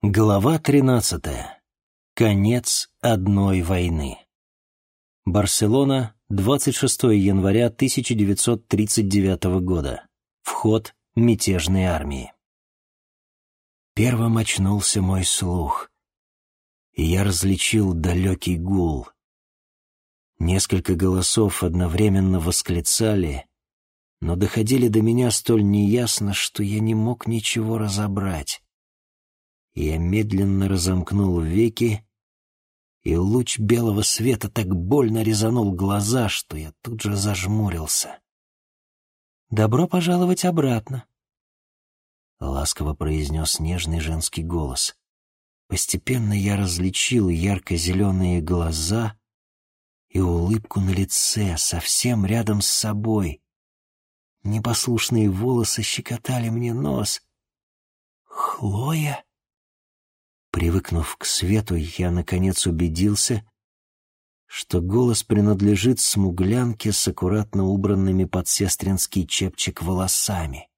Глава 13. Конец одной войны. Барселона, 26 января 1939 года. Вход мятежной армии. Первым очнулся мой слух, и я различил далекий гул. Несколько голосов одновременно восклицали, но доходили до меня столь неясно, что я не мог ничего разобрать. Я медленно разомкнул веки, и луч белого света так больно резанул глаза, что я тут же зажмурился. «Добро пожаловать обратно», — ласково произнес нежный женский голос. Постепенно я различил ярко-зеленые глаза и улыбку на лице, совсем рядом с собой. Непослушные волосы щекотали мне нос. «Хлоя?» Привыкнув к свету, я, наконец, убедился, что голос принадлежит смуглянке с аккуратно убранными под сестринский чепчик волосами.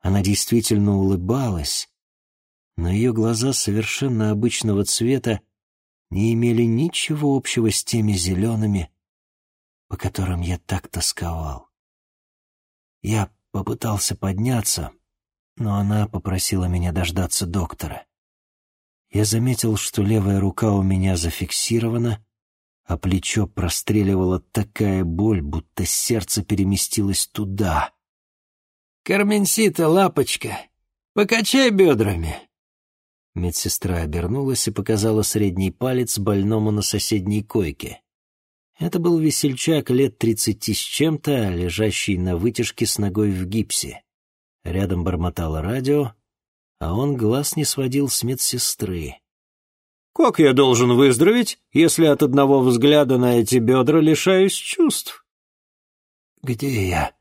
Она действительно улыбалась, но ее глаза совершенно обычного цвета не имели ничего общего с теми зелеными, по которым я так тосковал. Я попытался подняться, но она попросила меня дождаться доктора. Я заметил, что левая рука у меня зафиксирована, а плечо простреливала такая боль, будто сердце переместилось туда. «Карменсита, лапочка, покачай бедрами!» Медсестра обернулась и показала средний палец больному на соседней койке. Это был весельчак лет тридцати с чем-то, лежащий на вытяжке с ногой в гипсе. Рядом бормотало радио, а он глаз не сводил с медсестры. «Как я должен выздороветь, если от одного взгляда на эти бедра лишаюсь чувств?» «Где я?»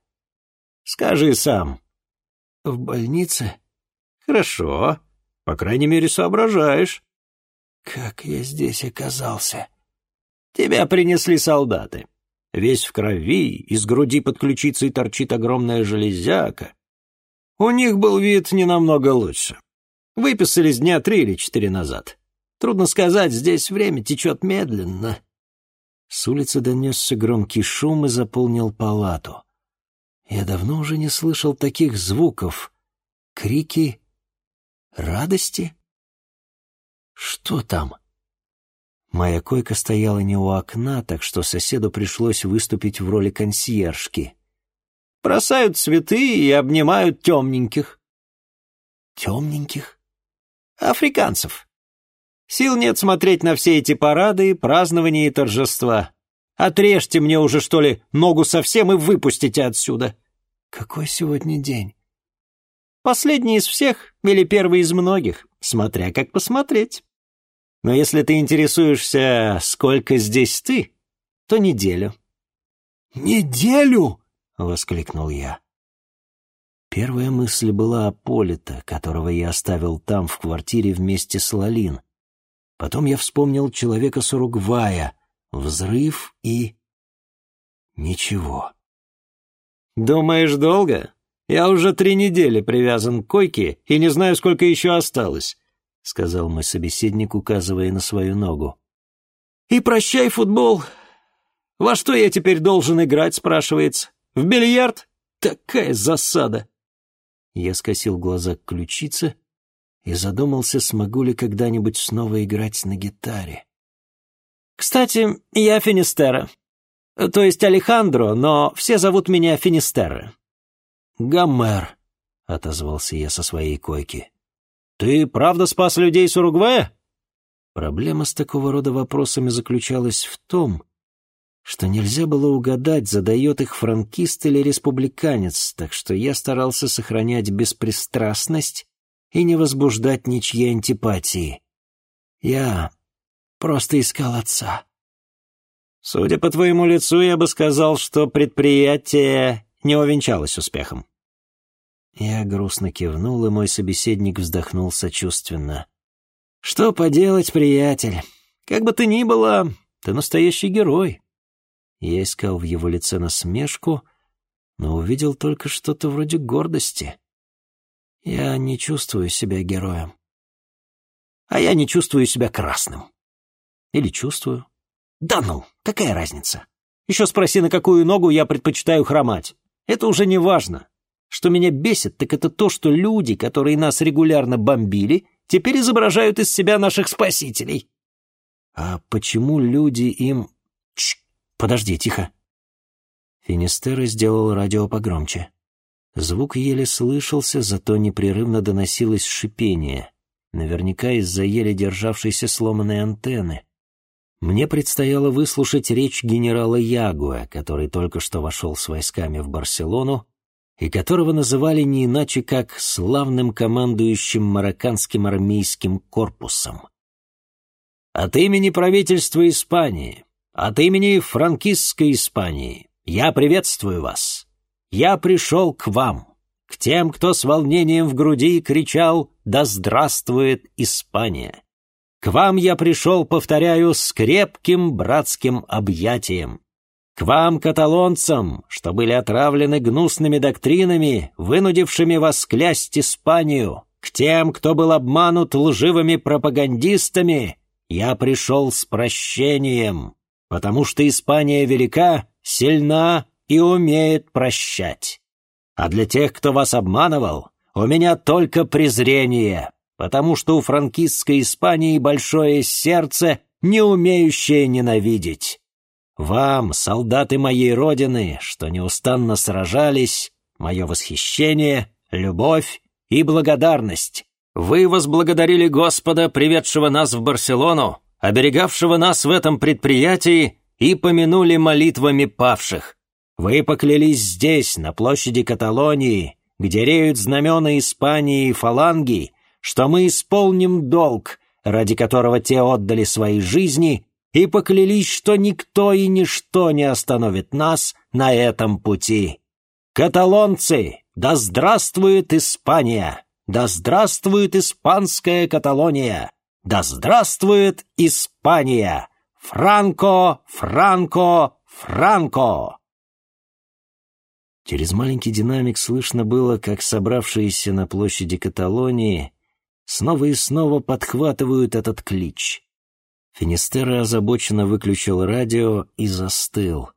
«Скажи сам». «В больнице?» «Хорошо. По крайней мере, соображаешь». «Как я здесь оказался?» «Тебя принесли солдаты. Весь в крови, из груди под ключицей торчит огромная железяка. У них был вид не намного лучше. Выписались дня три или четыре назад. Трудно сказать, здесь время течет медленно. С улицы донесся громкий шум и заполнил палату. Я давно уже не слышал таких звуков. Крики радости? Что там? Моя койка стояла не у окна, так что соседу пришлось выступить в роли консьержки бросают цветы и обнимают темненьких». «Темненьких?» «Африканцев. Сил нет смотреть на все эти парады, празднования и торжества. Отрежьте мне уже, что ли, ногу совсем и выпустите отсюда». «Какой сегодня день?» «Последний из всех или первый из многих, смотря как посмотреть. Но если ты интересуешься, сколько здесь ты, то неделю». «Неделю?» — воскликнул я. Первая мысль была о Полита, которого я оставил там, в квартире вместе с Лалин. Потом я вспомнил человека с Уругвая, взрыв и... ничего. «Думаешь, долго? Я уже три недели привязан к койке и не знаю, сколько еще осталось», — сказал мой собеседник, указывая на свою ногу. «И прощай, футбол. Во что я теперь должен играть?» — спрашивается. В бильярд? Такая засада!» Я скосил глаза к ключице и задумался, смогу ли когда-нибудь снова играть на гитаре. «Кстати, я Финистера. То есть Алехандро, но все зовут меня Финистера». «Гомер», — отозвался я со своей койки. «Ты правда спас людей с Уругвая?» Проблема с такого рода вопросами заключалась в том, что нельзя было угадать, задает их франкист или республиканец, так что я старался сохранять беспристрастность и не возбуждать ничьей антипатии. Я просто искал отца. Судя по твоему лицу, я бы сказал, что предприятие не увенчалось успехом. Я грустно кивнул, и мой собеседник вздохнул сочувственно. «Что поделать, приятель? Как бы ты ни было, ты настоящий герой. Я искал в его лице насмешку, но увидел только что-то вроде гордости. Я не чувствую себя героем. а я не чувствую себя красным. Или чувствую. Да ну, какая разница? Еще спроси, на какую ногу я предпочитаю хромать. Это уже не важно. Что меня бесит, так это то, что люди, которые нас регулярно бомбили, теперь изображают из себя наших спасителей. А почему люди им... Чш, подожди, тихо. Финистера сделал радио погромче. Звук еле слышался, зато непрерывно доносилось шипение. Наверняка из-за еле державшейся сломанной антенны. Мне предстояло выслушать речь генерала Ягуа, который только что вошел с войсками в Барселону, и которого называли не иначе как славным командующим марокканским армейским корпусом. От имени правительства Испании, от имени франкистской Испании, я приветствую вас. Я пришел к вам, к тем, кто с волнением в груди кричал «Да здравствует Испания!» К вам я пришел, повторяю, с крепким братским объятием. К вам, каталонцам, что были отравлены гнусными доктринами, вынудившими вас клясть Испанию, к тем, кто был обманут лживыми пропагандистами, я пришел с прощением, потому что Испания велика, сильна и умеет прощать. А для тех, кто вас обманывал, у меня только презрение, потому что у франкистской Испании большое сердце, не умеющее ненавидеть. Вам, солдаты моей родины, что неустанно сражались, мое восхищение, любовь и благодарность. Вы возблагодарили Господа, приведшего нас в Барселону, оберегавшего нас в этом предприятии, и помянули молитвами павших. Вы поклялись здесь, на площади Каталонии, где реют знамена Испании и фаланги, что мы исполним долг, ради которого те отдали свои жизни, и поклялись, что никто и ничто не остановит нас на этом пути. Каталонцы, да здравствует Испания! Да здравствует испанская Каталония! Да здравствует Испания! Франко, Франко, Франко! Через маленький динамик слышно было, как собравшиеся на площади Каталонии снова и снова подхватывают этот клич. Финистера озабоченно выключил радио и застыл,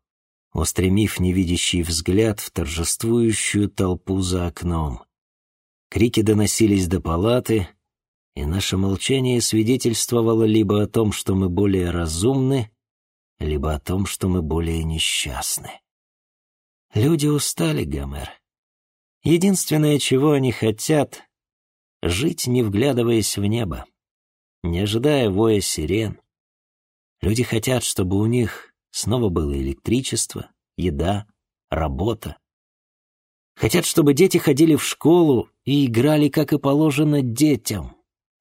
устремив невидящий взгляд в торжествующую толпу за окном. Крики доносились до палаты, и наше молчание свидетельствовало либо о том, что мы более разумны, либо о том, что мы более несчастны. Люди устали, Гомер. Единственное, чего они хотят, жить, не вглядываясь в небо, не ожидая воя сирен. Люди хотят, чтобы у них снова было электричество, еда, работа. Хотят, чтобы дети ходили в школу и играли, как и положено, детям.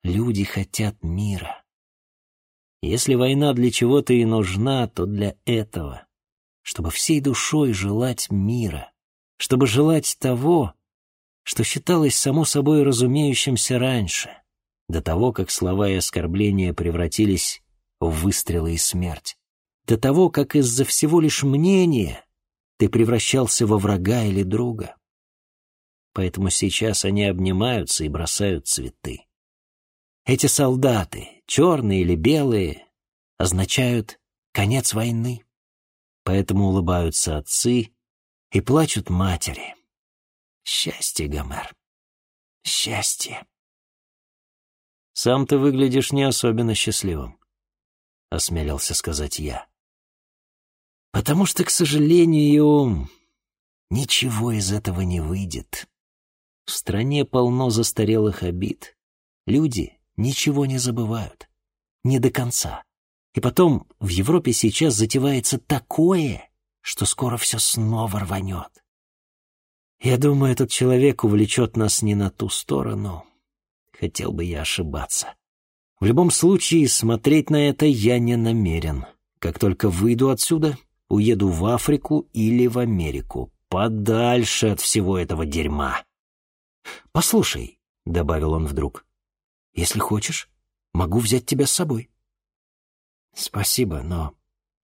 Люди хотят мира. Если война для чего-то и нужна, то для этого, чтобы всей душой желать мира, чтобы желать того, что считалось само собой разумеющимся раньше, до того, как слова и оскорбления превратились в выстрелы и смерть, до того, как из-за всего лишь мнения ты превращался во врага или друга. Поэтому сейчас они обнимаются и бросают цветы. Эти солдаты, черные или белые, означают конец войны. Поэтому улыбаются отцы и плачут матери. Счастье, Гомер. Счастье. Сам ты выглядишь не особенно счастливым, осмелился сказать я. Потому что, к сожалению, ничего из этого не выйдет. В стране полно застарелых обид. Люди ничего не забывают. Не до конца. И потом, в Европе сейчас затевается такое, что скоро все снова рванет. Я думаю, этот человек увлечет нас не на ту сторону. Хотел бы я ошибаться. В любом случае, смотреть на это я не намерен. Как только выйду отсюда, уеду в Африку или в Америку, подальше от всего этого дерьма. «Послушай», — добавил он вдруг, — «если хочешь, могу взять тебя с собой». «Спасибо, но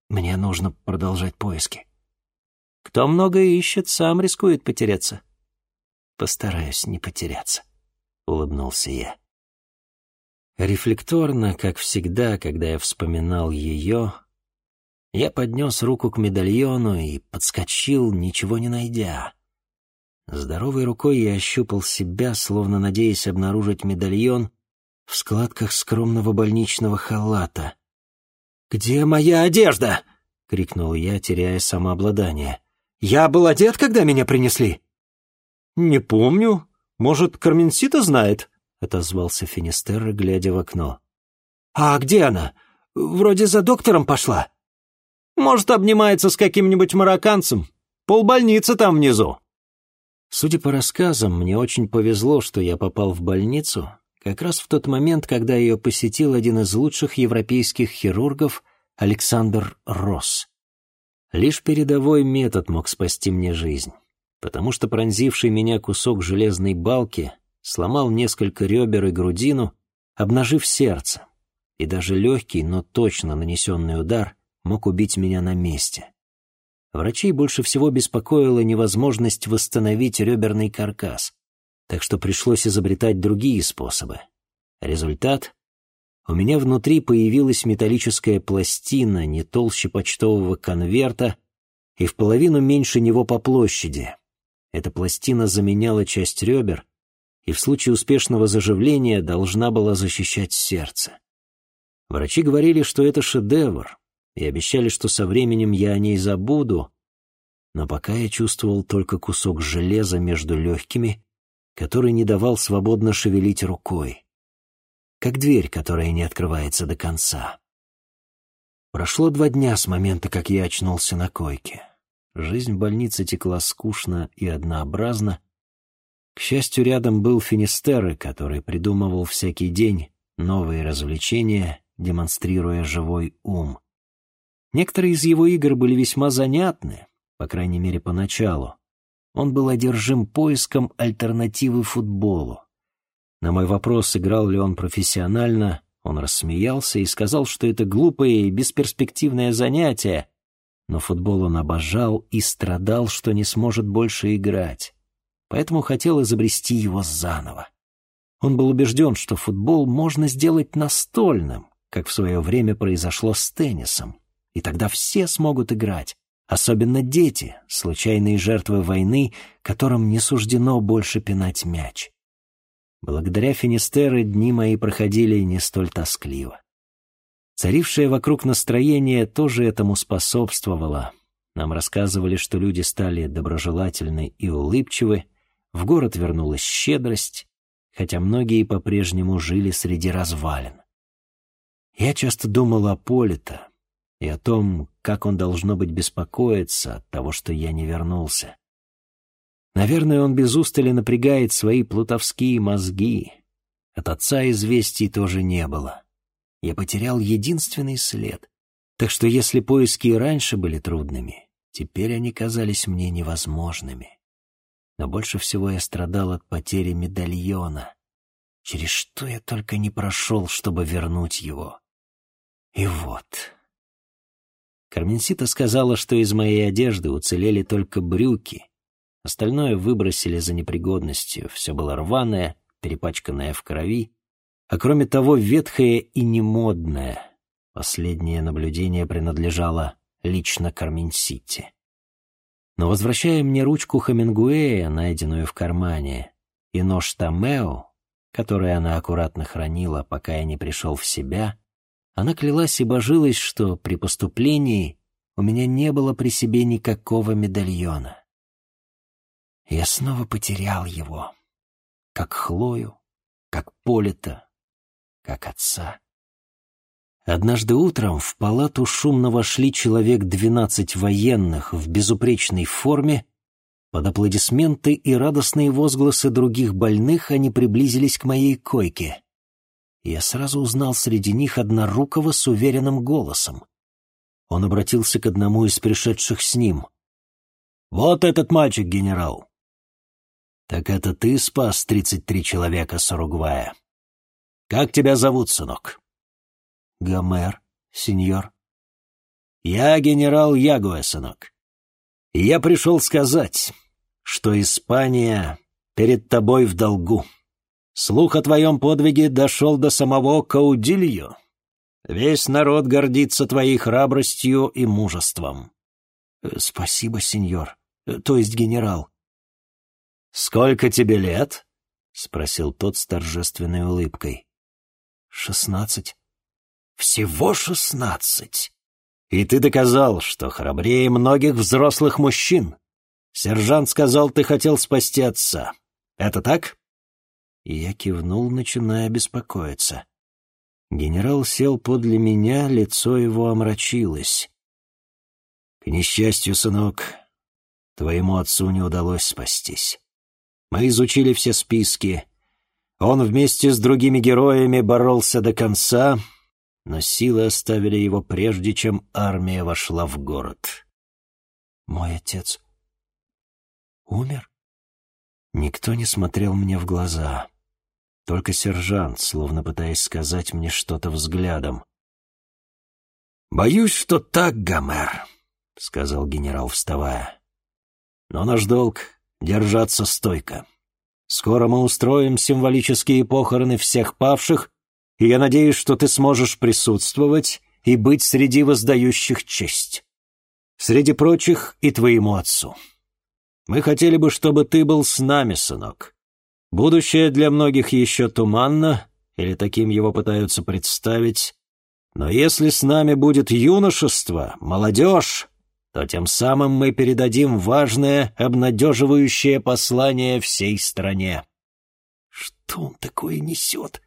мне нужно продолжать поиски». Кто много ищет, сам рискует потеряться. Постараюсь не потеряться, улыбнулся я. Рефлекторно, как всегда, когда я вспоминал ее, я поднес руку к медальону и подскочил, ничего не найдя. Здоровой рукой я ощупал себя, словно надеясь обнаружить медальон в складках скромного больничного халата. «Где моя одежда?» — крикнул я, теряя самообладание. «Я был одет, когда меня принесли?» «Не помню. Может, Карменсита знает?» — отозвался Финистерра, глядя в окно. «А где она? Вроде за доктором пошла». «Может, обнимается с каким-нибудь марокканцем. Полбольницы там внизу». Судя по рассказам, мне очень повезло, что я попал в больницу как раз в тот момент, когда ее посетил один из лучших европейских хирургов Александр Росс. Лишь передовой метод мог спасти мне жизнь, потому что пронзивший меня кусок железной балки сломал несколько ребер и грудину, обнажив сердце, и даже легкий, но точно нанесенный удар мог убить меня на месте. Врачей больше всего беспокоила невозможность восстановить реберный каркас, так что пришлось изобретать другие способы. Результат — у меня внутри появилась металлическая пластина не толще почтового конверта и в половину меньше него по площади. Эта пластина заменяла часть ребер и в случае успешного заживления должна была защищать сердце. Врачи говорили, что это шедевр, и обещали, что со временем я о ней забуду, но пока я чувствовал только кусок железа между легкими, который не давал свободно шевелить рукой, как дверь, которая не открывается до конца. Прошло два дня с момента, как я очнулся на койке. Жизнь в больнице текла скучно и однообразно. К счастью, рядом был Финистеры, который придумывал всякий день новые развлечения, демонстрируя живой ум. Некоторые из его игр были весьма занятны, по крайней мере, поначалу. Он был одержим поиском альтернативы футболу. На мой вопрос, играл ли он профессионально, он рассмеялся и сказал, что это глупое и бесперспективное занятие, но футбол он обожал и страдал, что не сможет больше играть, поэтому хотел изобрести его заново. Он был убежден, что футбол можно сделать настольным, как в свое время произошло с теннисом и тогда все смогут играть, особенно дети, случайные жертвы войны, которым не суждено больше пинать мяч. Благодаря Финистеры дни мои проходили не столь тоскливо. Царившее вокруг настроение тоже этому способствовало. Нам рассказывали, что люди стали доброжелательны и улыбчивы, в город вернулась щедрость, хотя многие по-прежнему жили среди развалин. Я часто думал о Полита, и о том, как он, должно быть, беспокоиться от того, что я не вернулся. Наверное, он без устали напрягает свои плутовские мозги. От отца известий тоже не было. Я потерял единственный след, так что если поиски и раньше были трудными, теперь они казались мне невозможными. Но больше всего я страдал от потери медальона, через что я только не прошел, чтобы вернуть его. И вот... Карменсита сказала, что из моей одежды уцелели только брюки. Остальное выбросили за непригодностью. Все было рваное, перепачканное в крови, а кроме того ветхое и немодное. Последнее наблюдение принадлежало лично Карменсите. Но возвращая мне ручку Хамингуэя, найденную в кармане, и нож Томео, который она аккуратно хранила, пока я не пришел в себя, она клялась и божилась, что при поступлении у меня не было при себе никакого медальона. Я снова потерял его, как Хлою, как Полита, как отца. Однажды утром в палату шумно вошли человек двенадцать военных в безупречной форме. Под аплодисменты и радостные возгласы других больных они приблизились к моей койке я сразу узнал среди них однорукого с уверенным голосом. Он обратился к одному из пришедших с ним. «Вот этот мальчик, генерал!» «Так это ты спас тридцать три человека с Уругвая. Как тебя зовут, сынок?» «Гомер, сеньор». «Я генерал Ягуэ, сынок. Я пришел сказать, что Испания перед тобой в долгу». Слух о твоем подвиге дошел до самого Каудилью. Весь народ гордится твоей храбростью и мужеством. Спасибо, сеньор, то есть генерал. Сколько тебе лет? Спросил тот с торжественной улыбкой. Шестнадцать. Всего шестнадцать. И ты доказал, что храбрее многих взрослых мужчин. Сержант сказал, ты хотел спасти отца. Это так? И я кивнул, начиная беспокоиться. Генерал сел подле меня, лицо его омрачилось. «К несчастью, сынок, твоему отцу не удалось спастись. Мы изучили все списки. Он вместе с другими героями боролся до конца, но силы оставили его прежде, чем армия вошла в город». «Мой отец умер?» Никто не смотрел мне в глаза. Только сержант, словно пытаясь сказать мне что-то взглядом. «Боюсь, что так, Гомер», — сказал генерал, вставая. «Но наш долг — держаться стойко. Скоро мы устроим символические похороны всех павших, и я надеюсь, что ты сможешь присутствовать и быть среди воздающих честь. Среди прочих и твоему отцу. Мы хотели бы, чтобы ты был с нами, сынок. Будущее для многих еще туманно, или таким его пытаются представить. Но если с нами будет юношество, молодежь, то тем самым мы передадим важное, обнадеживающее послание всей стране. Что он такое несет?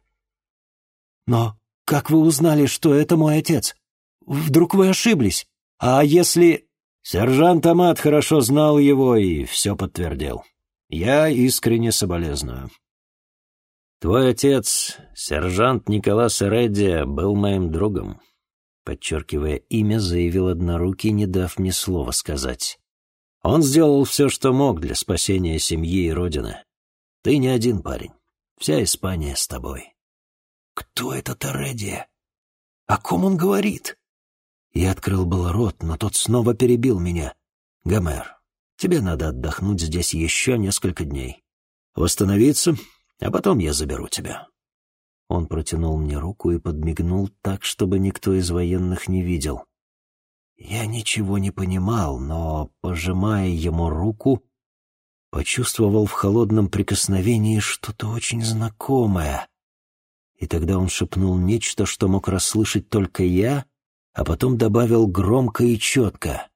Но как вы узнали, что это мой отец? Вдруг вы ошиблись? А если... Сержант Амат хорошо знал его и все подтвердил. Я искренне соболезную. Твой отец, сержант Николас Эредди, был моим другом. Подчеркивая имя, заявил однорукий, не дав мне слова сказать. Он сделал все, что мог для спасения семьи и родины. Ты не один парень. Вся Испания с тобой. Кто этот Эредди? О ком он говорит? Я открыл был рот, но тот снова перебил меня. Гомер, Тебе надо отдохнуть здесь еще несколько дней. Восстановиться, а потом я заберу тебя». Он протянул мне руку и подмигнул так, чтобы никто из военных не видел. Я ничего не понимал, но, пожимая ему руку, почувствовал в холодном прикосновении что-то очень знакомое. И тогда он шепнул нечто, что мог расслышать только я, а потом добавил громко и четко.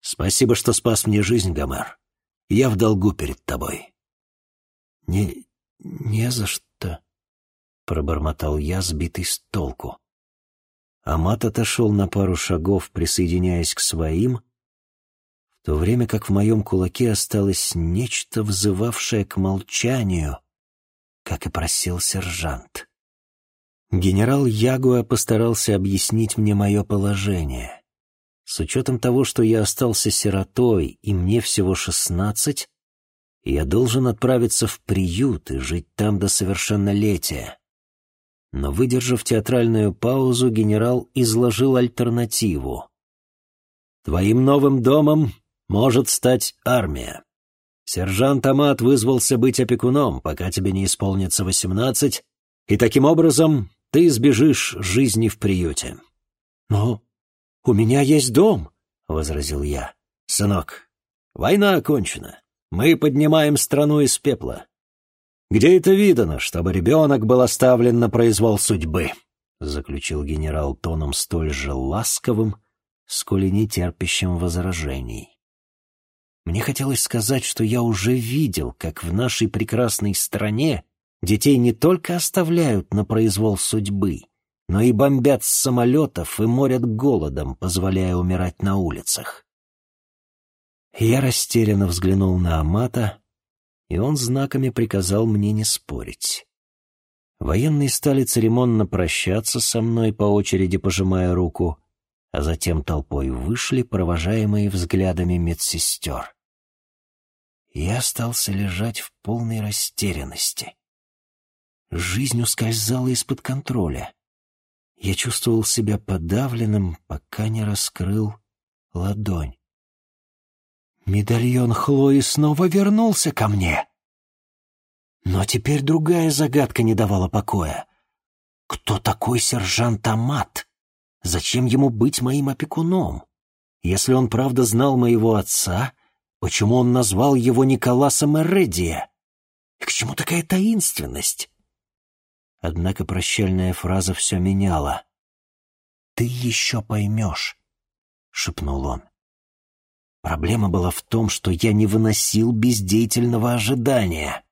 Спасибо, что спас мне жизнь, Гомер. Я в долгу перед тобой. Не... не за что, — пробормотал я, сбитый с толку. Амат отошел на пару шагов, присоединяясь к своим, в то время как в моем кулаке осталось нечто, взывавшее к молчанию, как и просил сержант. Генерал Ягуа постарался объяснить мне мое положение. С учетом того, что я остался сиротой и мне всего шестнадцать, я должен отправиться в приют и жить там до совершеннолетия. Но, выдержав театральную паузу, генерал изложил альтернативу. «Твоим новым домом может стать армия. Сержант Амат вызвался быть опекуном, пока тебе не исполнится восемнадцать, и таким образом ты избежишь жизни в приюте». «Но «У меня есть дом», — возразил я. «Сынок, война окончена. Мы поднимаем страну из пепла. Где это видано, чтобы ребенок был оставлен на произвол судьбы?» — заключил генерал тоном столь же ласковым, сколь и нетерпящим возражений. Мне хотелось сказать, что я уже видел, как в нашей прекрасной стране детей не только оставляют на произвол судьбы, но и бомбят с самолетов и морят голодом, позволяя умирать на улицах. Я растерянно взглянул на Амата, и он знаками приказал мне не спорить. Военные стали церемонно прощаться со мной, по очереди пожимая руку, а затем толпой вышли, провожаемые взглядами медсестер. Я остался лежать в полной растерянности. Жизнь ускользала из-под контроля. Я чувствовал себя подавленным, пока не раскрыл ладонь. Медальон Хлои снова вернулся ко мне. Но теперь другая загадка не давала покоя. Кто такой сержант Амат? Зачем ему быть моим опекуном? Если он правда знал моего отца, почему он назвал его Николасом Эредия? И к чему такая таинственность? Однако прощальная фраза все меняла. «Ты еще поймешь», — шепнул он. Проблема была в том, что я не выносил бездеятельного ожидания.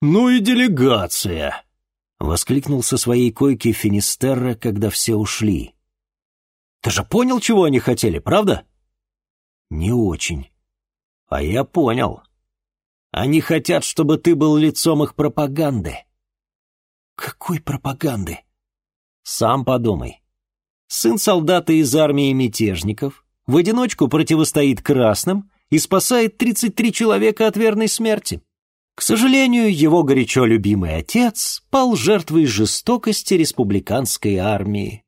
«Ну и делегация!» — воскликнул со своей койки Финистерра, когда все ушли. «Ты же понял, чего они хотели, правда?» «Не очень». «А я понял. Они хотят, чтобы ты был лицом их пропаганды». «Какой пропаганды?» «Сам подумай. Сын солдата из армии мятежников в одиночку противостоит красным и спасает 33 человека от верной смерти. К сожалению, его горячо любимый отец пал жертвой жестокости республиканской армии.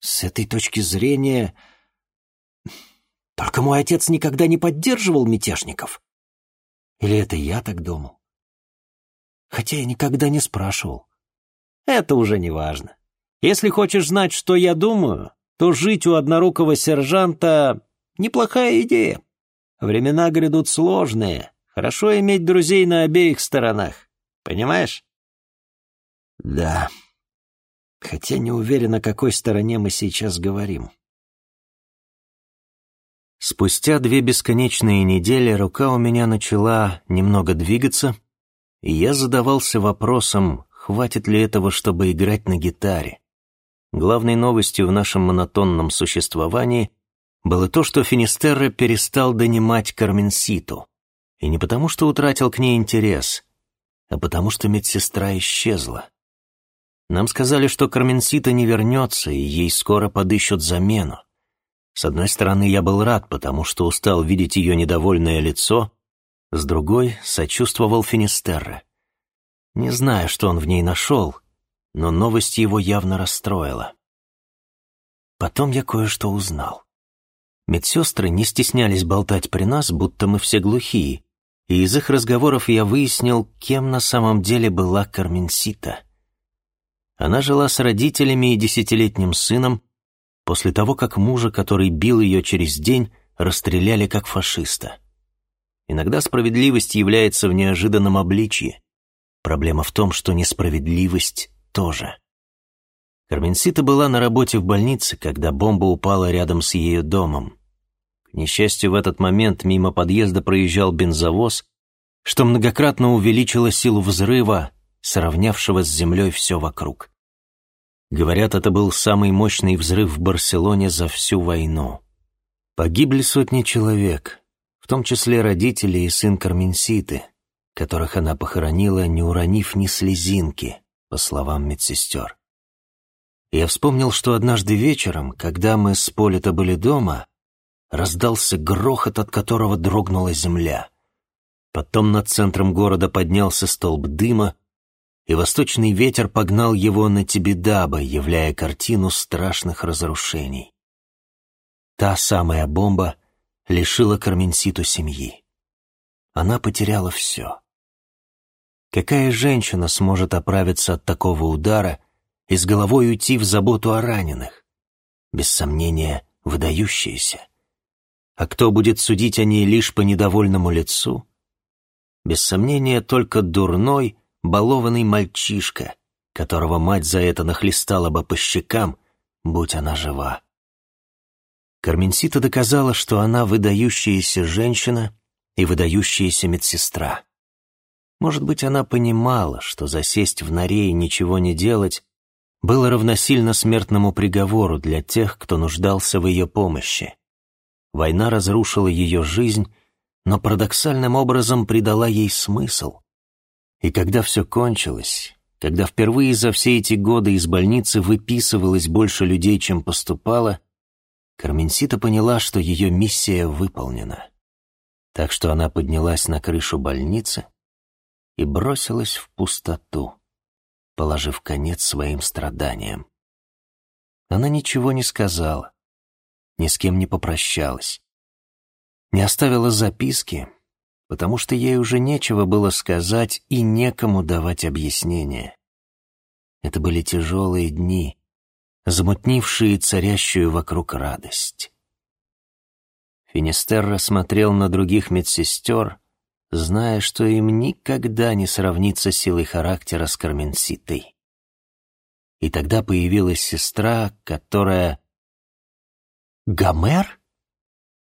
С этой точки зрения... Только мой отец никогда не поддерживал мятежников. Или это я так думал? Хотя я никогда не спрашивал. Это уже не важно. Если хочешь знать, что я думаю, то жить у однорукого сержанта — неплохая идея. Времена грядут сложные, Хорошо иметь друзей на обеих сторонах. Понимаешь? Да. Хотя не уверен, о какой стороне мы сейчас говорим. Спустя две бесконечные недели рука у меня начала немного двигаться, и я задавался вопросом, хватит ли этого, чтобы играть на гитаре. Главной новостью в нашем монотонном существовании было то, что Финистерра перестал донимать Карменситу. И не потому, что утратил к ней интерес, а потому, что медсестра исчезла. Нам сказали, что Карменсита не вернется, и ей скоро подыщут замену. С одной стороны, я был рад, потому что устал видеть ее недовольное лицо, с другой — сочувствовал Финистерре. Не знаю, что он в ней нашел, но новость его явно расстроила. Потом я кое-что узнал. Медсестры не стеснялись болтать при нас, будто мы все глухие, и из их разговоров я выяснил, кем на самом деле была Карменсита. Она жила с родителями и десятилетним сыном после того, как мужа, который бил ее через день, расстреляли как фашиста. Иногда справедливость является в неожиданном обличье. Проблема в том, что несправедливость тоже. Карменсита была на работе в больнице, когда бомба упала рядом с ее домом. К несчастью, в этот момент мимо подъезда проезжал бензовоз, что многократно увеличило силу взрыва, сравнявшего с землей все вокруг. Говорят, это был самый мощный взрыв в Барселоне за всю войну. Погибли сотни человек, в том числе родители и сын Карменситы, которых она похоронила, не уронив ни слезинки, по словам медсестер. Я вспомнил, что однажды вечером, когда мы с Полита были дома, раздался грохот, от которого дрогнула земля. Потом над центром города поднялся столб дыма, и восточный ветер погнал его на Тибидаба, являя картину страшных разрушений. Та самая бомба лишила Карменситу семьи. Она потеряла все. Какая женщина сможет оправиться от такого удара и с головой уйти в заботу о раненых? Без сомнения, выдающаяся. А кто будет судить о ней лишь по недовольному лицу? Без сомнения, только дурной, балованный мальчишка, которого мать за это нахлестала бы по щекам, будь она жива. Карменсита доказала, что она выдающаяся женщина и выдающаяся медсестра. Может быть, она понимала, что засесть в норе и ничего не делать было равносильно смертному приговору для тех, кто нуждался в ее помощи. Война разрушила ее жизнь, но парадоксальным образом придала ей смысл. И когда все кончилось, когда впервые за все эти годы из больницы выписывалось больше людей, чем поступало, Карменсита поняла, что ее миссия выполнена. Так что она поднялась на крышу больницы и бросилась в пустоту, положив конец своим страданиям. Она ничего не сказала, ни с кем не попрощалась. Не оставила записки, потому что ей уже нечего было сказать и некому давать объяснения. Это были тяжелые дни, замутнившие царящую вокруг радость. Финистерра смотрел на других медсестер, зная, что им никогда не сравнится силой характера с Карменситой. И тогда появилась сестра, которая... «Гомер?»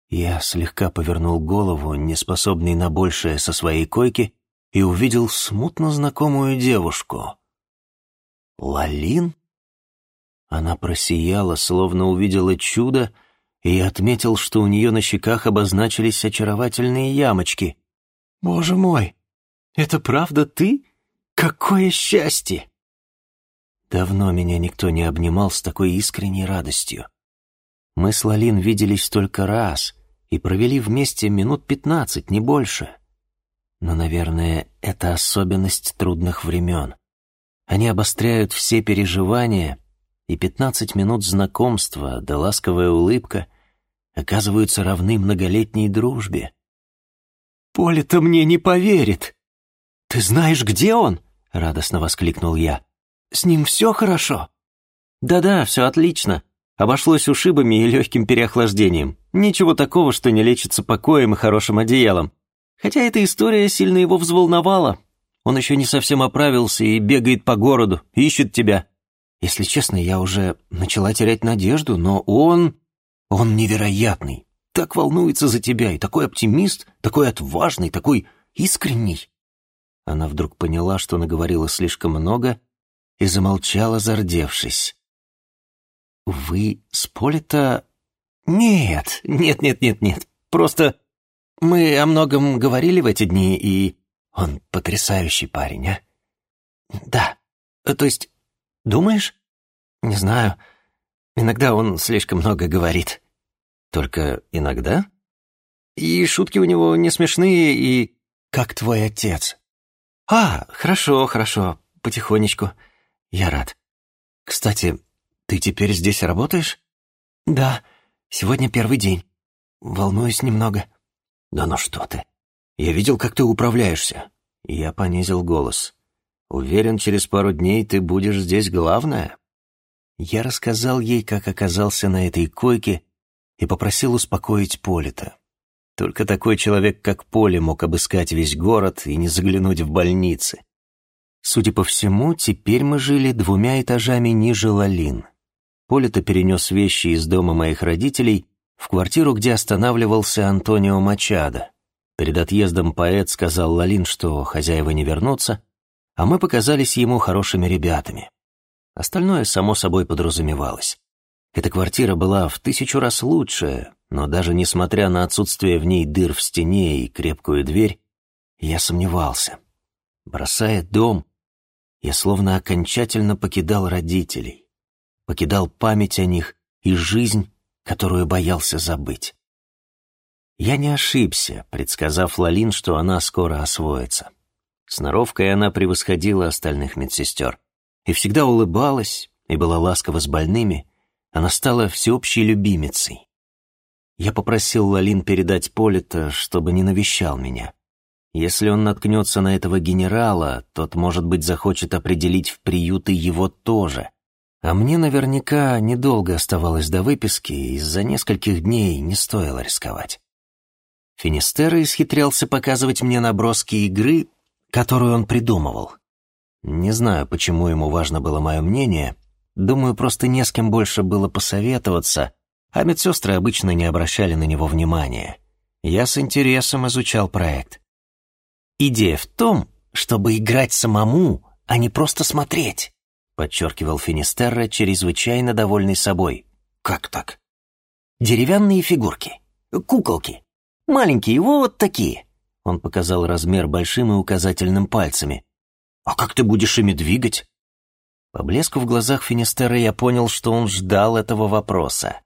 Я слегка повернул голову, неспособный на большее со своей койки, и увидел смутно знакомую девушку. «Лалин?» Она просияла, словно увидела чудо, и отметил, что у нее на щеках обозначились очаровательные ямочки. «Боже мой, это правда ты? Какое счастье!» Давно меня никто не обнимал с такой искренней радостью. Мы с Лалин виделись только раз и провели вместе минут пятнадцать, не больше. Но, наверное, это особенность трудных времен. Они обостряют все переживания, и пятнадцать минут знакомства да ласковая улыбка оказываются равны многолетней дружбе. «Поле-то мне не поверит!» «Ты знаешь, где он?» — радостно воскликнул я. «С ним все хорошо?» «Да-да, все отлично. Обошлось ушибами и легким переохлаждением. Ничего такого, что не лечится покоем и хорошим одеялом. Хотя эта история сильно его взволновала. Он еще не совсем оправился и бегает по городу, ищет тебя. Если честно, я уже начала терять надежду, но он... Он невероятный. Так волнуется за тебя, и такой оптимист, такой отважный, такой искренний. Она вдруг поняла, что наговорила слишком много, и замолчала, зардевшись. «Вы с Полита...» «Нет, нет, нет, нет, нет. Просто мы о многом говорили в эти дни, и он потрясающий парень, а?» «Да. То есть Думаешь? Не знаю. Иногда он слишком много говорит. Только иногда? И шутки у него не смешные, и... Как твой отец. А, хорошо, хорошо, потихонечку. Я рад. Кстати, ты теперь здесь работаешь? Да, сегодня первый день. Волнуюсь немного. Да ну что ты. Я видел, как ты управляешься. Я понизил голос. Уверен, через пару дней ты будешь здесь главная». Я рассказал ей, как оказался на этой койке, и попросил успокоить Полита. Только такой человек, как Поле, мог обыскать весь город и не заглянуть в больницы. Судя по всему, теперь мы жили двумя этажами ниже Лалин. Полита перенес вещи из дома моих родителей в квартиру, где останавливался Антонио Мачадо. Перед отъездом поэт сказал Лалин, что хозяева не вернутся, а мы показались ему хорошими ребятами. Остальное, само собой, подразумевалось. Эта квартира была в тысячу раз лучше, но даже несмотря на отсутствие в ней дыр в стене и крепкую дверь, я сомневался. Бросая дом, я словно окончательно покидал родителей, покидал память о них и жизнь, которую боялся забыть. Я не ошибся, предсказав Лалин, что она скоро освоится. Сноровкой она превосходила остальных медсестер. И всегда улыбалась, и была ласкова с больными. Она стала всеобщей любимицей. Я попросил Лалин передать Полита, чтобы не навещал меня. Если он наткнется на этого генерала, тот, может быть, захочет определить в приюты его тоже. А мне наверняка недолго оставалось до выписки, и за нескольких дней не стоило рисковать. Финистера исхитрялся показывать мне наброски игры, которую он придумывал. Не знаю, почему ему важно было мое мнение. Думаю, просто не с кем больше было посоветоваться, а медсестры обычно не обращали на него внимания. Я с интересом изучал проект. «Идея в том, чтобы играть самому, а не просто смотреть», подчеркивал Финистерра, чрезвычайно довольный собой. «Как так?» «Деревянные фигурки, куколки, маленькие, вот такие. Он показал размер большим и указательным пальцами. «А как ты будешь ими двигать?» По блеску в глазах Финистера я понял, что он ждал этого вопроса.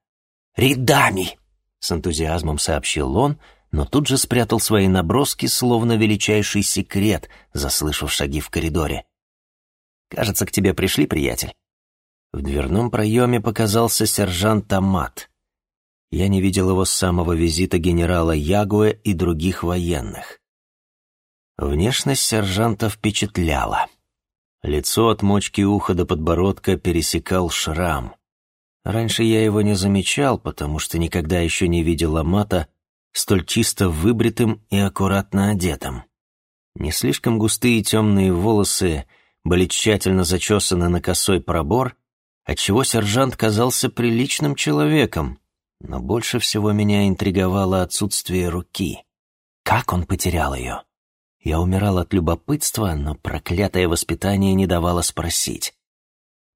«Рядами!» — с энтузиазмом сообщил он, но тут же спрятал свои наброски, словно величайший секрет, заслышав шаги в коридоре. «Кажется, к тебе пришли, приятель». В дверном проеме показался сержант Амат. Я не видел его с самого визита генерала Ягуэ и других военных. Внешность сержанта впечатляла. Лицо от мочки уха до подбородка пересекал шрам. Раньше я его не замечал, потому что никогда еще не видел Амата столь чисто выбритым и аккуратно одетым. Не слишком густые темные волосы были тщательно зачесаны на косой пробор, отчего сержант казался приличным человеком, но больше всего меня интриговало отсутствие руки. Как он потерял ее? Я умирал от любопытства, но проклятое воспитание не давало спросить.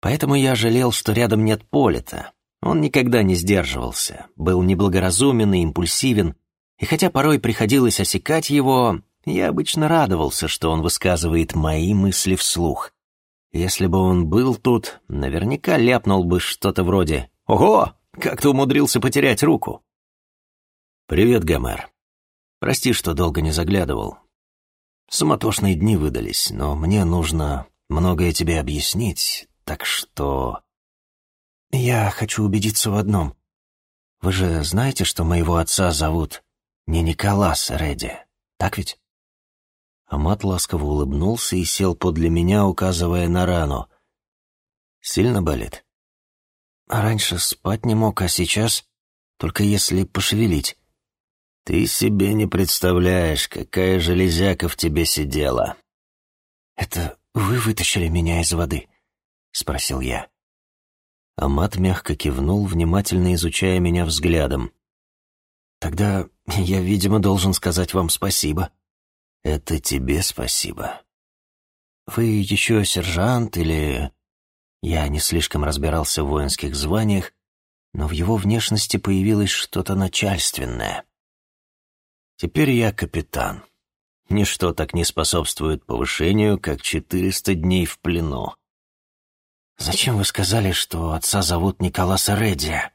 Поэтому я жалел, что рядом нет Полита. Он никогда не сдерживался, был неблагоразумен и импульсивен, и хотя порой приходилось осекать его, я обычно радовался, что он высказывает мои мысли вслух. Если бы он был тут, наверняка ляпнул бы что-то вроде «Ого, как ты умудрился потерять руку!» «Привет, Гомер. Прости, что долго не заглядывал. Суматошные дни выдались, но мне нужно многое тебе объяснить, так что... Я хочу убедиться в одном. Вы же знаете, что моего отца зовут не Николас Редди, так ведь? Амат ласково улыбнулся и сел подле меня, указывая на рану. Сильно болит? Раньше спать не мог, а сейчас только если пошевелить. Ты себе не представляешь, какая железяка в тебе сидела. Это вы вытащили меня из воды? Спросил я. Амат мягко кивнул, внимательно изучая меня взглядом. Тогда я, видимо, должен сказать вам спасибо. Это тебе спасибо. Вы еще сержант или... Я не слишком разбирался в воинских званиях, но в его внешности появилось что-то начальственное. Теперь я капитан. Ничто так не способствует повышению, как четыреста дней в плену. «Зачем вы сказали, что отца зовут Николаса Редия?»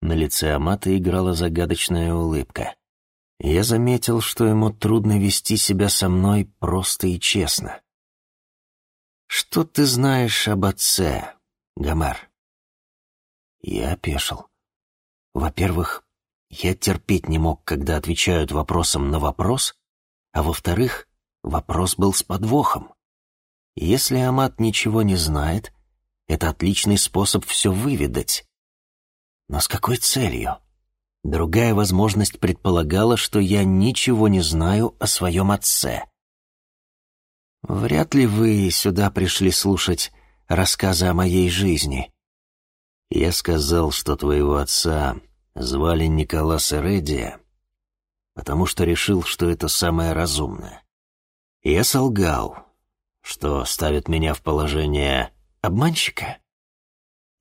На лице Амата играла загадочная улыбка. Я заметил, что ему трудно вести себя со мной просто и честно. «Что ты знаешь об отце, Гомер?» Я опешил. Во-первых, я терпеть не мог, когда отвечают вопросом на вопрос, а во-вторых, вопрос был с подвохом. Если Амат ничего не знает, это отличный способ все выведать. Но с какой целью? Другая возможность предполагала, что я ничего не знаю о своем отце. Вряд ли вы сюда пришли слушать рассказы о моей жизни. Я сказал, что твоего отца звали Николаса Редия, потому что решил, что это самое разумное. Я солгал, что ставит меня в положение обманщика.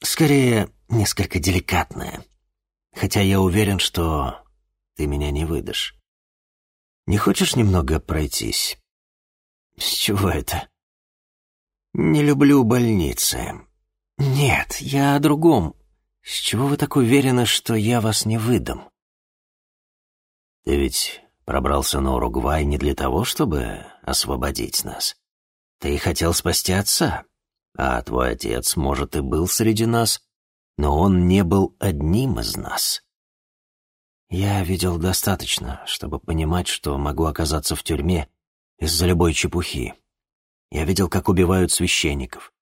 Скорее, несколько деликатное. Хотя я уверен, что ты меня не выдашь. Не хочешь немного пройтись? С чего это? Не люблю больницы. Нет, я о другом. «С чего вы так уверены, что я вас не выдам?» «Ты ведь пробрался на Уругвай не для того, чтобы освободить нас. Ты хотел спасти отца, а твой отец, может, и был среди нас, но он не был одним из нас». Я видел достаточно, чтобы понимать, что могу оказаться в тюрьме из-за любой чепухи. Я видел, как убивают священников,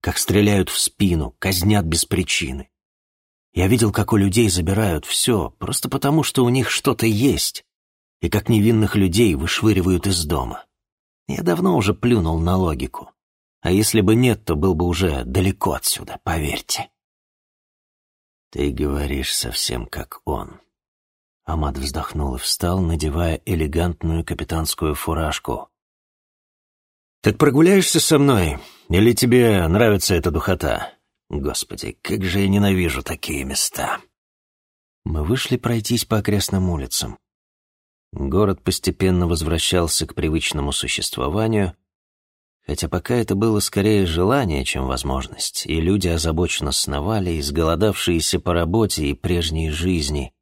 как стреляют в спину, казнят без причины. Я видел, как у людей забирают все, просто потому, что у них что-то есть, и как невинных людей вышвыривают из дома. Я давно уже плюнул на логику. А если бы нет, то был бы уже далеко отсюда, поверьте. Ты говоришь совсем как он. Амад вздохнул и встал, надевая элегантную капитанскую фуражку. «Так прогуляешься со мной? Или тебе нравится эта духота?» Господи, как же я ненавижу такие места. Мы вышли пройтись по окрестным улицам. Город постепенно возвращался к привычному существованию, хотя пока это было скорее желание, чем возможность, и люди озабоченно сновали, изголодавшиеся по работе и прежней жизни,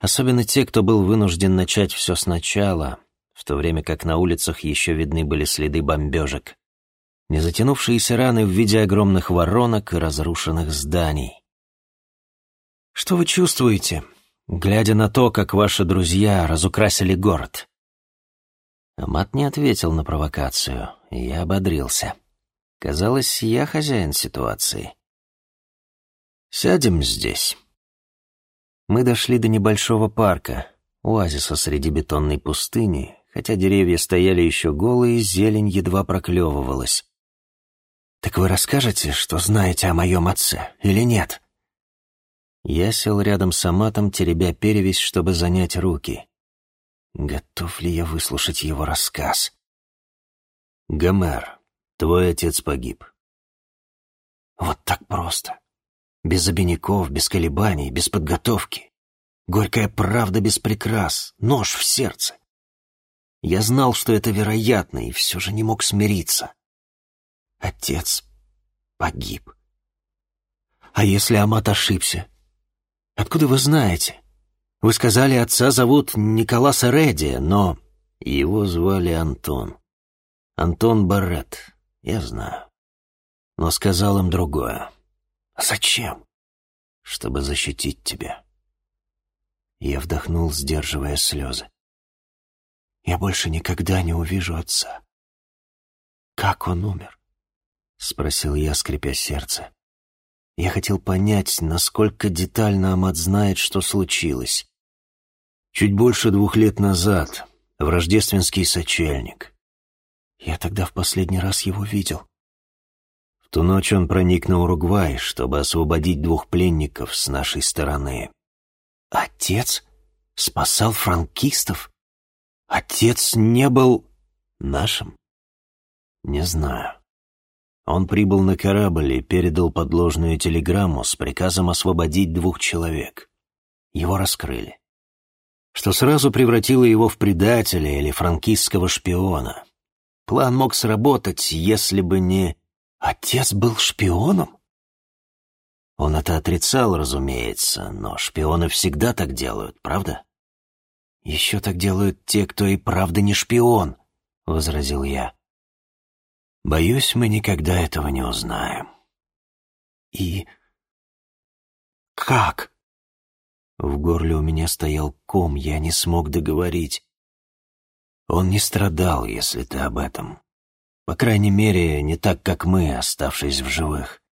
особенно те, кто был вынужден начать все сначала, в то время как на улицах еще видны были следы бомбежек незатянувшиеся раны в виде огромных воронок и разрушенных зданий. Что вы чувствуете, глядя на то, как ваши друзья разукрасили город? Амат не ответил на провокацию, и я ободрился. Казалось, я хозяин ситуации. «Сядем здесь». Мы дошли до небольшого парка, оазиса среди бетонной пустыни, хотя деревья стояли еще голые, зелень едва проклевывалась. «Так вы расскажете, что знаете о моем отце, или нет?» Я сел рядом с Аматом, теребя перевязь, чтобы занять руки. Готов ли я выслушать его рассказ? «Гомер, твой отец погиб». Вот так просто. Без обиняков, без колебаний, без подготовки. Горькая правда без прикрас, нож в сердце. Я знал, что это вероятно, и все же не мог смириться. Отец погиб. А если Амат ошибся? Откуда вы знаете? Вы сказали, отца зовут Николаса Редди, но... Его звали Антон. Антон Барретт, я знаю. Но сказал им другое. Зачем? Чтобы защитить тебя. Я вдохнул, сдерживая слезы. Я больше никогда не увижу отца. Как он умер? Спросил я, скрипя сердце. Я хотел понять, насколько детально Амат знает, что случилось. Чуть больше двух лет назад, в рождественский сочельник. Я тогда в последний раз его видел. В ту ночь он проник на Уругвай, чтобы освободить двух пленников с нашей стороны. Отец спасал франкистов? Отец не был нашим? Не знаю. Он прибыл на корабль и передал подложную телеграмму с приказом освободить двух человек. Его раскрыли. Что сразу превратило его в предателя или франкистского шпиона. План мог сработать, если бы не... Отец был шпионом? Он это отрицал, разумеется, но шпионы всегда так делают, правда? «Еще так делают те, кто и правда не шпион», — возразил я. Боюсь, мы никогда этого не узнаем. И как? В горле у меня стоял ком, я не смог договорить. Он не страдал, если ты об этом. По крайней мере, не так, как мы, оставшись в живых.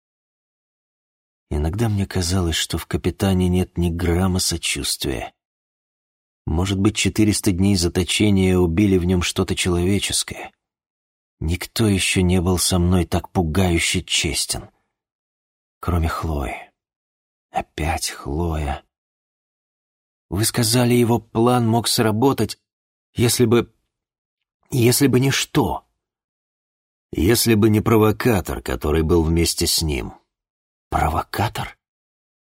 Иногда мне казалось, что в капитане нет ни грамма сочувствия. Может быть, четыреста дней заточения убили в нем что-то человеческое. Никто еще не был со мной так пугающе честен. Кроме Хлои. Опять Хлоя. Вы сказали, его план мог сработать, если бы... Если бы не что. Если бы не провокатор, который был вместе с ним. Провокатор?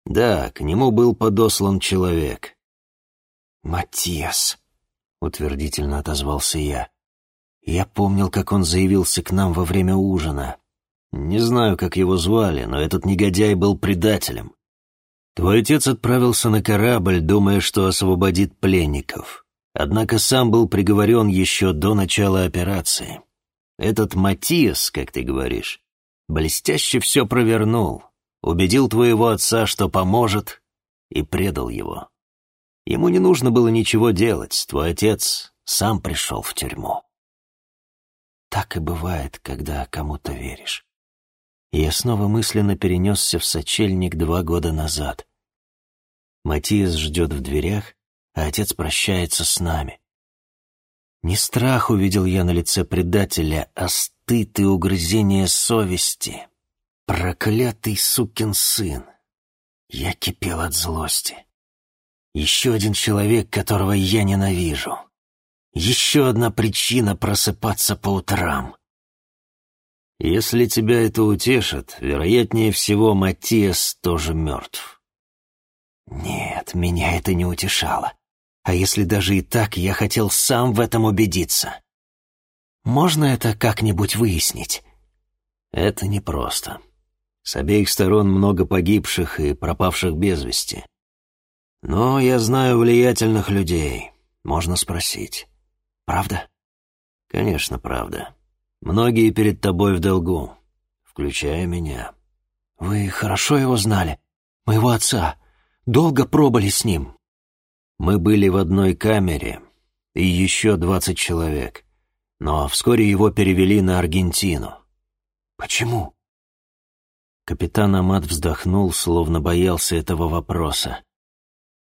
Да, к нему был подослан человек. «Матиас», — утвердительно отозвался я. Я помнил, как он заявился к нам во время ужина. Не знаю, как его звали, но этот негодяй был предателем. Твой отец отправился на корабль, думая, что освободит пленников. Однако сам был приговорен еще до начала операции. Этот Матиас, как ты говоришь, блестяще все провернул, убедил твоего отца, что поможет, и предал его. Ему не нужно было ничего делать, твой отец сам пришел в тюрьму. Так и бывает, когда кому-то веришь. Я снова мысленно перенесся в сочельник два года назад. Матиас ждет в дверях, а отец прощается с нами. Не страх увидел я на лице предателя, а стыд и угрызение совести. Проклятый сукин сын. Я кипел от злости. Еще один человек, которого я ненавижу. Еще одна причина просыпаться по утрам. Если тебя это утешит, вероятнее всего, Матиас тоже мертв. Нет, меня это не утешало. А если даже и так, я хотел сам в этом убедиться. Можно это как-нибудь выяснить? Это непросто. С обеих сторон много погибших и пропавших без вести. Но я знаю влиятельных людей, можно спросить. Правда? Конечно, правда. Многие перед тобой в долгу, включая меня. Вы хорошо его знали? Моего отца. Долго пробыли с ним? Мы были в одной камере, и еще двадцать человек. Но вскоре его перевели на Аргентину. Почему? Капитан Амат вздохнул, словно боялся этого вопроса.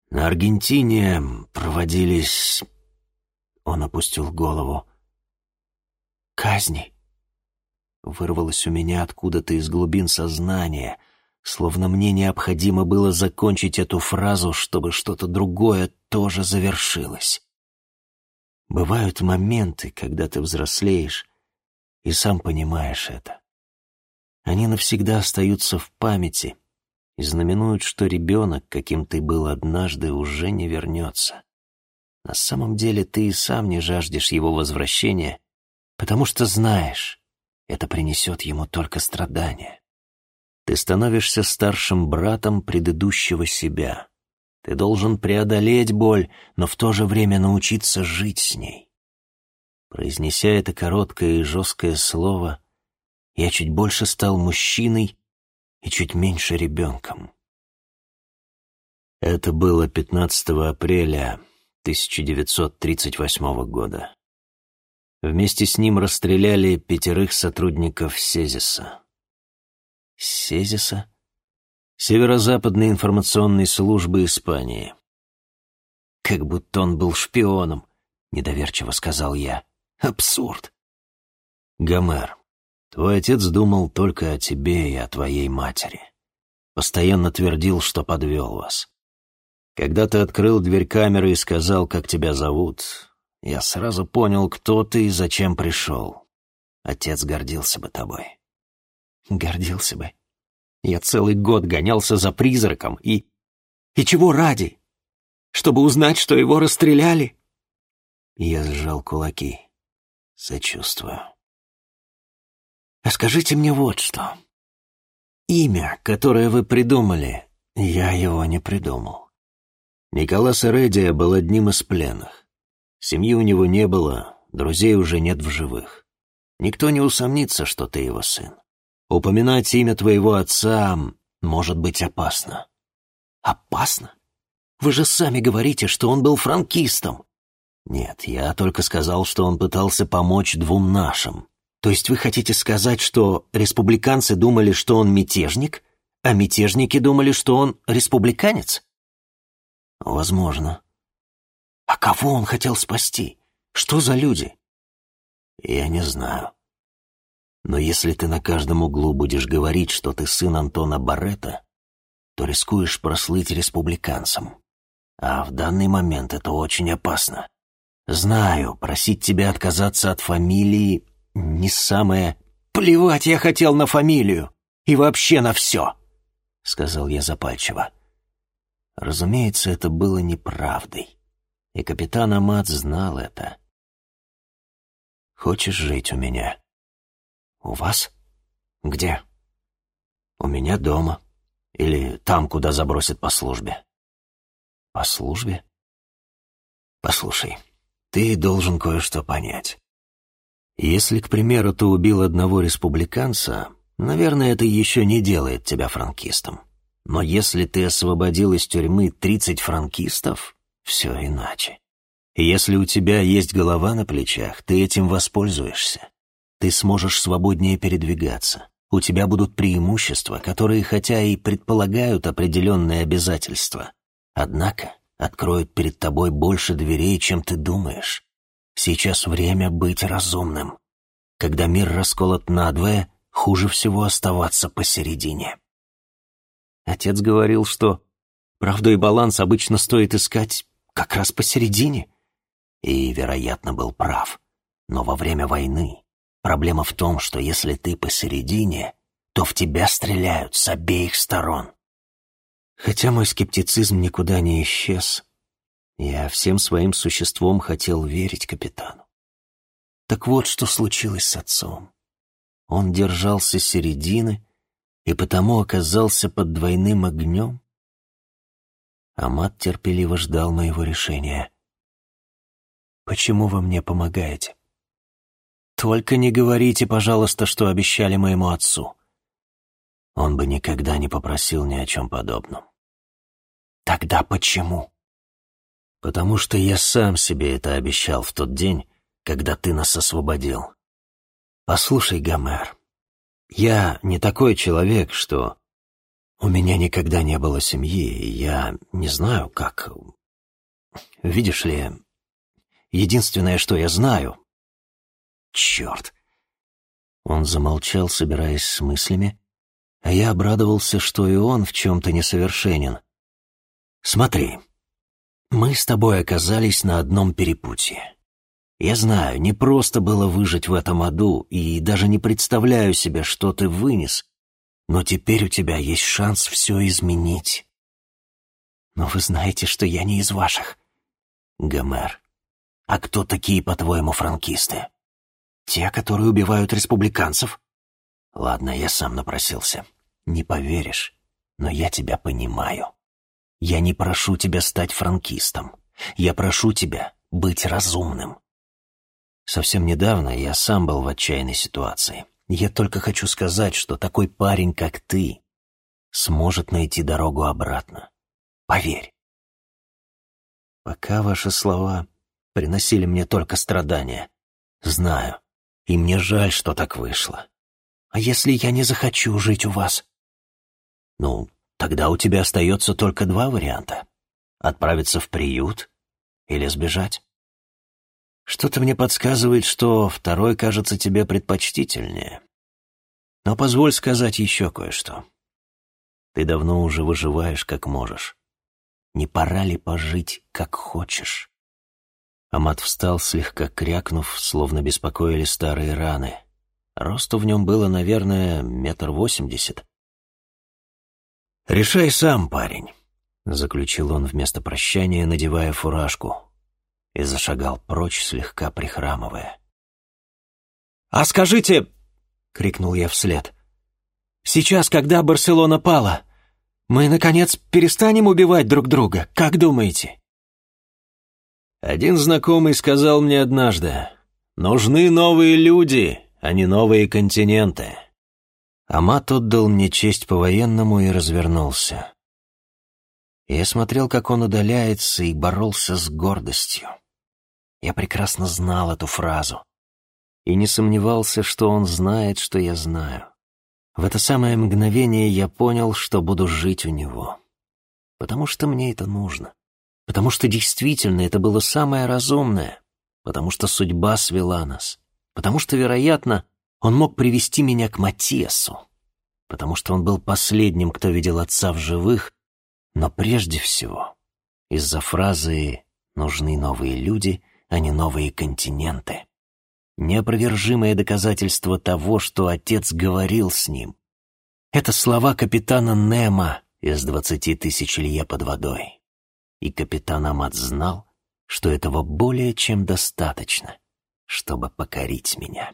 На Аргентине проводились... Он опустил голову. Казни. Вырвалось у меня откуда-то из глубин сознания, словно мне необходимо было закончить эту фразу, чтобы что-то другое тоже завершилось. Бывают моменты, когда ты взрослеешь и сам понимаешь это. Они навсегда остаются в памяти и знаменуют, что ребенок, каким ты был однажды, уже не вернется. На самом деле ты и сам не жаждешь его возвращения, потому что знаешь, это принесет ему только страдания. Ты становишься старшим братом предыдущего себя. Ты должен преодолеть боль, но в то же время научиться жить с ней. Произнеся это короткое и жесткое слово, я чуть больше стал мужчиной и чуть меньше ребенком. Это было 15 апреля 1938 года. Вместе с ним расстреляли пятерых сотрудников Сезиса. Сезиса? Северо-западной информационной службы Испании. Как будто он был шпионом, недоверчиво сказал я. Абсурд. Гомер, Твой отец думал только о тебе и о твоей матери. Постоянно твердил, что подвел вас. Когда ты открыл дверь камеры и сказал, как тебя зовут, я сразу понял, кто ты и зачем пришел. Отец гордился бы тобой. Гордился бы. Я целый год гонялся за призраком и... И чего ради? Чтобы узнать, что его расстреляли? Я сжал кулаки. Сочувствую. А скажите мне вот что. Имя, которое вы придумали, я его не придумал. Николас Эредия был одним из пленных. Семьи у него не было, друзей уже нет в живых. Никто не усомнится, что ты его сын. Упоминать имя твоего отца может быть опасно. Опасно? Вы же сами говорите, что он был франкистом. Нет, я только сказал, что он пытался помочь двум нашим. То есть вы хотите сказать, что республиканцы думали, что он мятежник, а мятежники думали, что он республиканец? Возможно. А кого он хотел спасти? Что за люди? Я не знаю. Но если ты на каждом углу будешь говорить, что ты сын Антона Барретта, то рискуешь прослыть республиканцем. А в данный момент это очень опасно. Знаю, просить тебя отказаться от фамилии не самое... «Плевать я хотел на фамилию! И вообще на все!» — сказал я запальчиво. Разумеется, это было неправдой, и капитан Амат знал это. «Хочешь жить у меня?» «У вас? Где?» «У меня дома. Или там, куда забросят по службе». «По службе?» «Послушай, ты должен кое-что понять. Если, к примеру, ты убил одного республиканца, наверное, это еще не делает тебя франкистом. Но если ты освободил из тюрьмы 30 франкистов, все иначе. Если у тебя есть голова на плечах, ты этим воспользуешься. Ты сможешь свободнее передвигаться. У тебя будут преимущества, которые хотя и предполагают определенные обязательства, однако откроют перед тобой больше дверей, чем ты думаешь. Сейчас время быть разумным. Когда мир расколот надвое, хуже всего оставаться посередине. Отец говорил, что правду и баланс обычно стоит искать как раз посередине. И, вероятно, был прав. Но во время войны проблема в том, что если ты посередине, то в тебя стреляют с обеих сторон. Хотя мой скептицизм никуда не исчез, я всем своим существом хотел верить капитану. Так вот, что случилось с отцом. Он держался середины и потому оказался под двойным огнем. Амат терпеливо ждал моего решения. «Почему вы мне помогаете?» «Только не говорите, пожалуйста, что обещали моему отцу». Он бы никогда не попросил ни о чем подобном. «Тогда почему?» потому что я сам себе это обещал в тот день, когда ты нас освободил. Послушай, Гомер, я не такой человек, что... У меня никогда не было семьи, и я не знаю, как... Видишь ли, единственное, что я знаю... Черт! Он замолчал, собираясь с мыслями, а я обрадовался, что и он в чем-то несовершенен. Смотри, мы с тобой оказались на одном перепутье. Я знаю, не просто было выжить в этом аду, и даже не представляю себе, что ты вынес, но теперь у тебя есть шанс все изменить. Но вы знаете, что я не из ваших. Гомер, а кто такие, по-твоему, франкисты? Те, которые убивают республиканцев? Ладно, я сам напросился. Не поверишь, но я тебя понимаю. Я не прошу тебя стать франкистом. Я прошу тебя быть разумным. Совсем недавно я сам был в отчаянной ситуации. Я только хочу сказать, что такой парень, как ты, сможет найти дорогу обратно. Поверь. Пока ваши слова приносили мне только страдания. Знаю, и мне жаль, что так вышло. А если я не захочу жить у вас? Ну, тогда у тебя остается только два варианта. Отправиться в приют или сбежать. Что-то мне подсказывает, что второй кажется тебе предпочтительнее. Но позволь сказать еще кое-что. Ты давно уже выживаешь, как можешь. Не пора ли пожить, как хочешь? Амат встал, слегка крякнув, словно беспокоили старые раны. Росту в нем было, наверное, метр восемьдесят. «Решай сам, парень», — заключил он вместо прощания, надевая фуражку, и зашагал прочь, слегка прихрамывая. «А скажите!» — крикнул я вслед. «Сейчас, когда Барселона пала, мы, наконец, перестанем убивать друг друга, как думаете?» Один знакомый сказал мне однажды, «Нужны новые люди, а не новые континенты». Амат отдал мне честь по-военному и развернулся. Я смотрел, как он удаляется, и боролся с гордостью. Я прекрасно знал эту фразу и не сомневался, что он знает, что я знаю. В это самое мгновение я понял, что буду жить у него. Потому что мне это нужно. Потому что действительно это было самое разумное. Потому что судьба свела нас. Потому что, вероятно, он мог привести меня к Матиасу. Потому что он был последним, кто видел отца в живых, но прежде всего из-за фразы «нужны новые люди», а не новые континенты. Неопровержимое доказательство того, что отец говорил с ним. Это слова капитана Немо из двадцати тысяч лье под водой. И капитан Амат знал, что этого более чем достаточно, чтобы покорить меня.